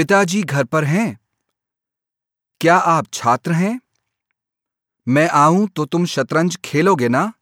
पिताजी घर पर हैं। क्या आप छात्र हैं? मैं आऊँ तो तुम शतरंज खेलोगे ना?